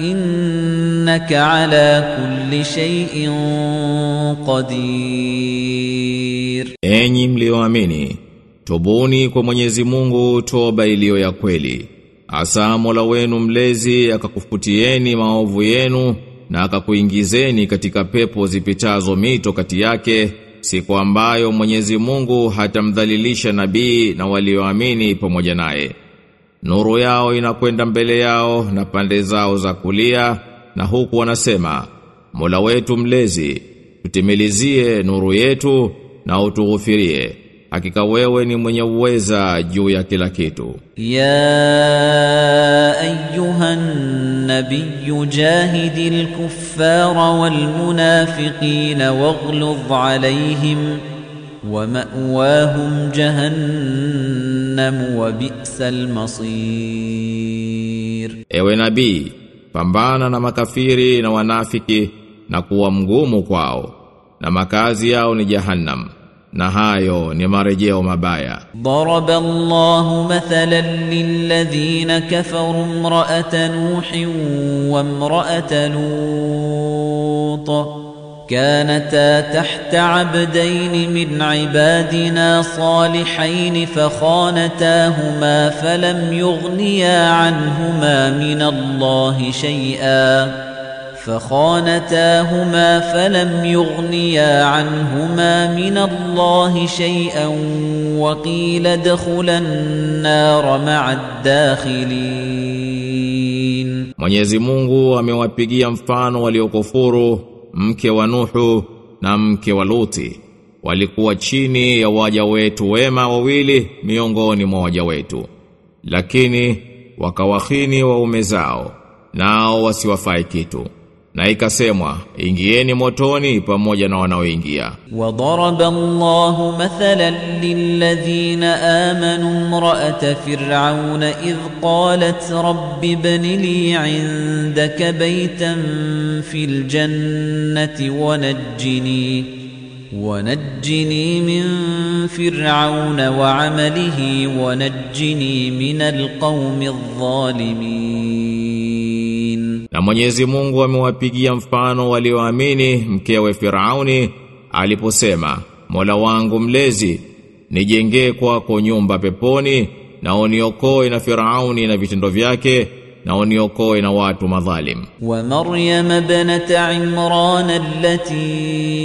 إنك على كل شيء قدير Enyi mlioamini, tubuni kwa Mwenyezi Mungu toba iliyo ya kweli. Asa Mola wenu mlezi akakufutieni maovu yenu na akakuingizeni katika pepo zipitazo mito kati yake, siku ambayo Mwenyezi Mungu hatamdhalilisha nabii na walioamini pamoja naye. nuru yao inakwenda mbele yao na pande zao za kulia na huku wanasema Mola wetu mlezi tutimilizie nuru yetu na utughufirie. Hakika wewe ni mwenye uweza juu ya kila kitu. Ya ayuhan nabiy jahidil kuffara wal munafiqina waghluz alayhim ومأواهم جهنم وبئس المصير Ewe nabii pambana na makafiri na wanafiki na kuwa mgumu kwao na makazi yao ni jahannam na hayo ni marejeo mabaya ضرب الله مثلا للذين كفروا امرأة نوح وامرأة لوط كانتا تحت عبدين من عبادنا صالحين فخانتاهما فلم يغنيا عنهما من الله شيئا فخانتاهما فلم يغنيا عنهما من الله شيئا وقيل ادخلا النار مع الداخلين. Mwenyezi Mungu amewapigia mfano waliokufuru mke wa Nuhu na mke wa Luti. Walikuwa chini ya waja wetu wema wawili miongoni mwa waja wetu. Lakini wakawahini waume zao nao wasiwafai kitu na ikasemwa ingieni motoni pamoja na wanaoingia. Wa daraba Allahu mathalan lilladhina amanu imra'ata fir'auna idh qalat rabbi ibn li 'indaka baytan fil jannati wa najjini wa najjini min fir'auna wa 'amalihi wa najjini min al-qawmi adh-dhalimin Na Mwenyezi Mungu amewapigia mfano walioamini mkewe Firauni aliposema Mola wangu mlezi nijengee kwako nyumba peponi na uniokoe na Firauni na vitendo vyake na uniokoe na watu madhalim ومريم ابنة عمران التي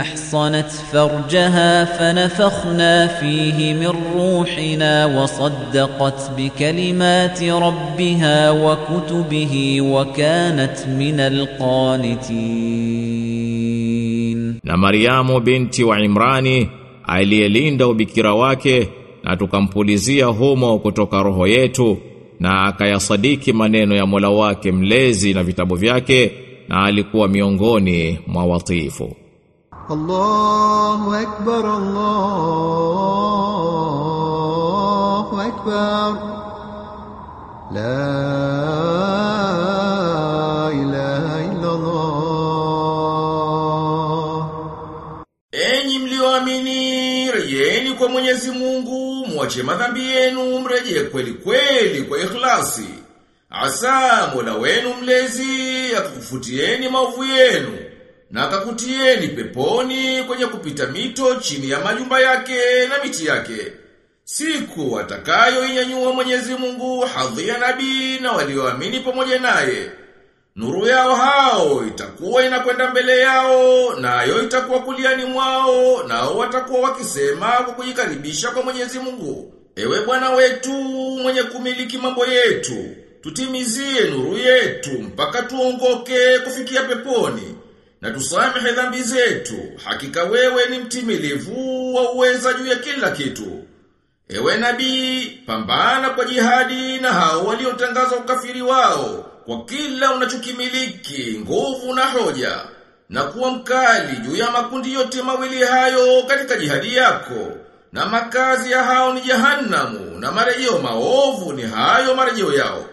أحصنت فرجها فنفخنا فيه من روحنا وصدقت بكلمات ربها وكتبه وكانت من القانتين na Mariamu binti wa Imrani aliyelinda ubikira wake na tukampulizia humo kutoka roho yetu na akayasadiki maneno ya Mola wake mlezi na vitabu vyake na alikuwa miongoni mwa watifu Allahu akbar Allahu akbar. La ilaha illa Allah Enyi mlioamini rejeni kwa Mwenyezi Mungu mwache madhambi yenu, mrejee kweli kweli kwa ikhlasi. Asa Mola wenu mlezi akakufutieni maovu yenu na akakutieni peponi kwenye kupita mito chini ya majumba yake na miti yake. Siku atakayo inyanyua Mwenyezi Mungu hadhi ya nabii na walioamini pamoja naye. Nuru yao hao itakuwa inakwenda mbele yao, nayo itakuwa kuliani mwao, nao watakuwa wakisema kwa kujikaribisha kwa Mwenyezi Mungu. Ewe Bwana wetu mwenye kumiliki mambo yetu, tutimizie nuru yetu mpaka tuongoke kufikia peponi na tusamehe dhambi zetu. Hakika wewe ni mtimilivu wa uweza juu ya kila kitu. Ewe nabii, pambana kwa jihadi na hao waliotangaza ukafiri wao kwa kila unachokimiliki, nguvu na hoja, na kuwa mkali juu ya makundi yote mawili hayo katika jihadi yako. Na makazi ya hao ni jahannamu, na marejeo maovu ni hayo marejeo yao.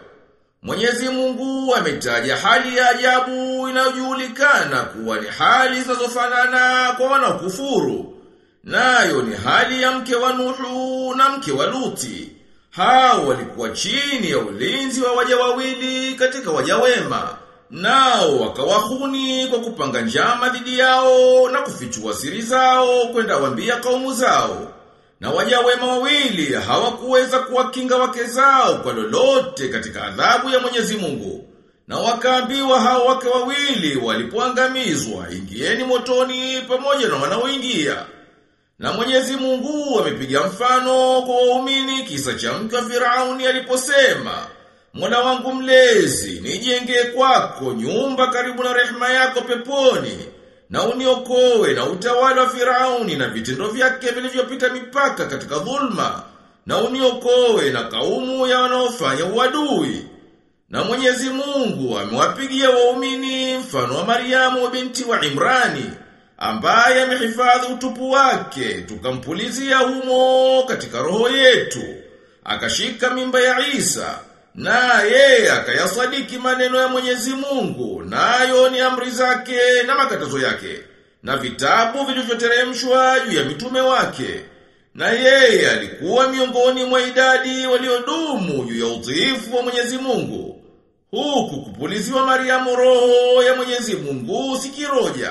Mwenyezi Mungu ametaja hali ya ajabu inayojulikana kuwa ni hali zinazofanana kwa wanaokufuru. Nayo ni hali ya mke wa Nuhu na mke wa Luti. Hao walikuwa chini ya ulinzi wa waja wawili katika waja wema. Nao wakawahuni kwa kupanga njama dhidi yao na kufichua siri zao kwenda wambia kaumu zao. Na waja wema wawili hawakuweza kuwakinga wake zao kwa lolote katika adhabu ya Mwenyezi Mungu. Na wakaambiwa hao wake wawili walipoangamizwa, ingieni motoni pamoja na wanaoingia. Na Mwenyezi Mungu amepiga mfano kwa waumini kisa cha mke wa Firauni aliposema, Mola wangu mlezi, nijenge kwako nyumba karibu na rehema yako peponi, na uniokoe na utawala wa Firauni na vitendo vyake vilivyopita mipaka katika dhulma, na uniokoe na kaumu ya wanaofanya uadui. Na Mwenyezi Mungu amewapigia waumini mfano wa Mariamu binti wa Imrani, ambaye amehifadhi utupu wake, tukampulizia humo katika roho yetu. Akashika mimba ya Isa, na yeye akayasadiki maneno ya Mwenyezi Mungu, nayo ni amri zake na makatazo yake, na vitabu vilivyoteremshwa juu ya mitume wake. Na yeye alikuwa miongoni mwa idadi waliodumu juu ya utiifu wa Mwenyezi Mungu. Huku kupuliziwa Mariamu roho ya Mwenyezi Mungu sikiroja.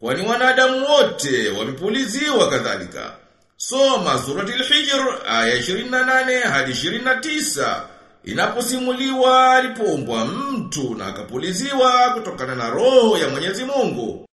Kwani wanadamu wote wamepuliziwa kadhalika. Soma surati al-Hijr aya 28 hadi 29 inaposimuliwa alipoumbwa mtu na akapuliziwa kutokana na roho ya Mwenyezi Mungu.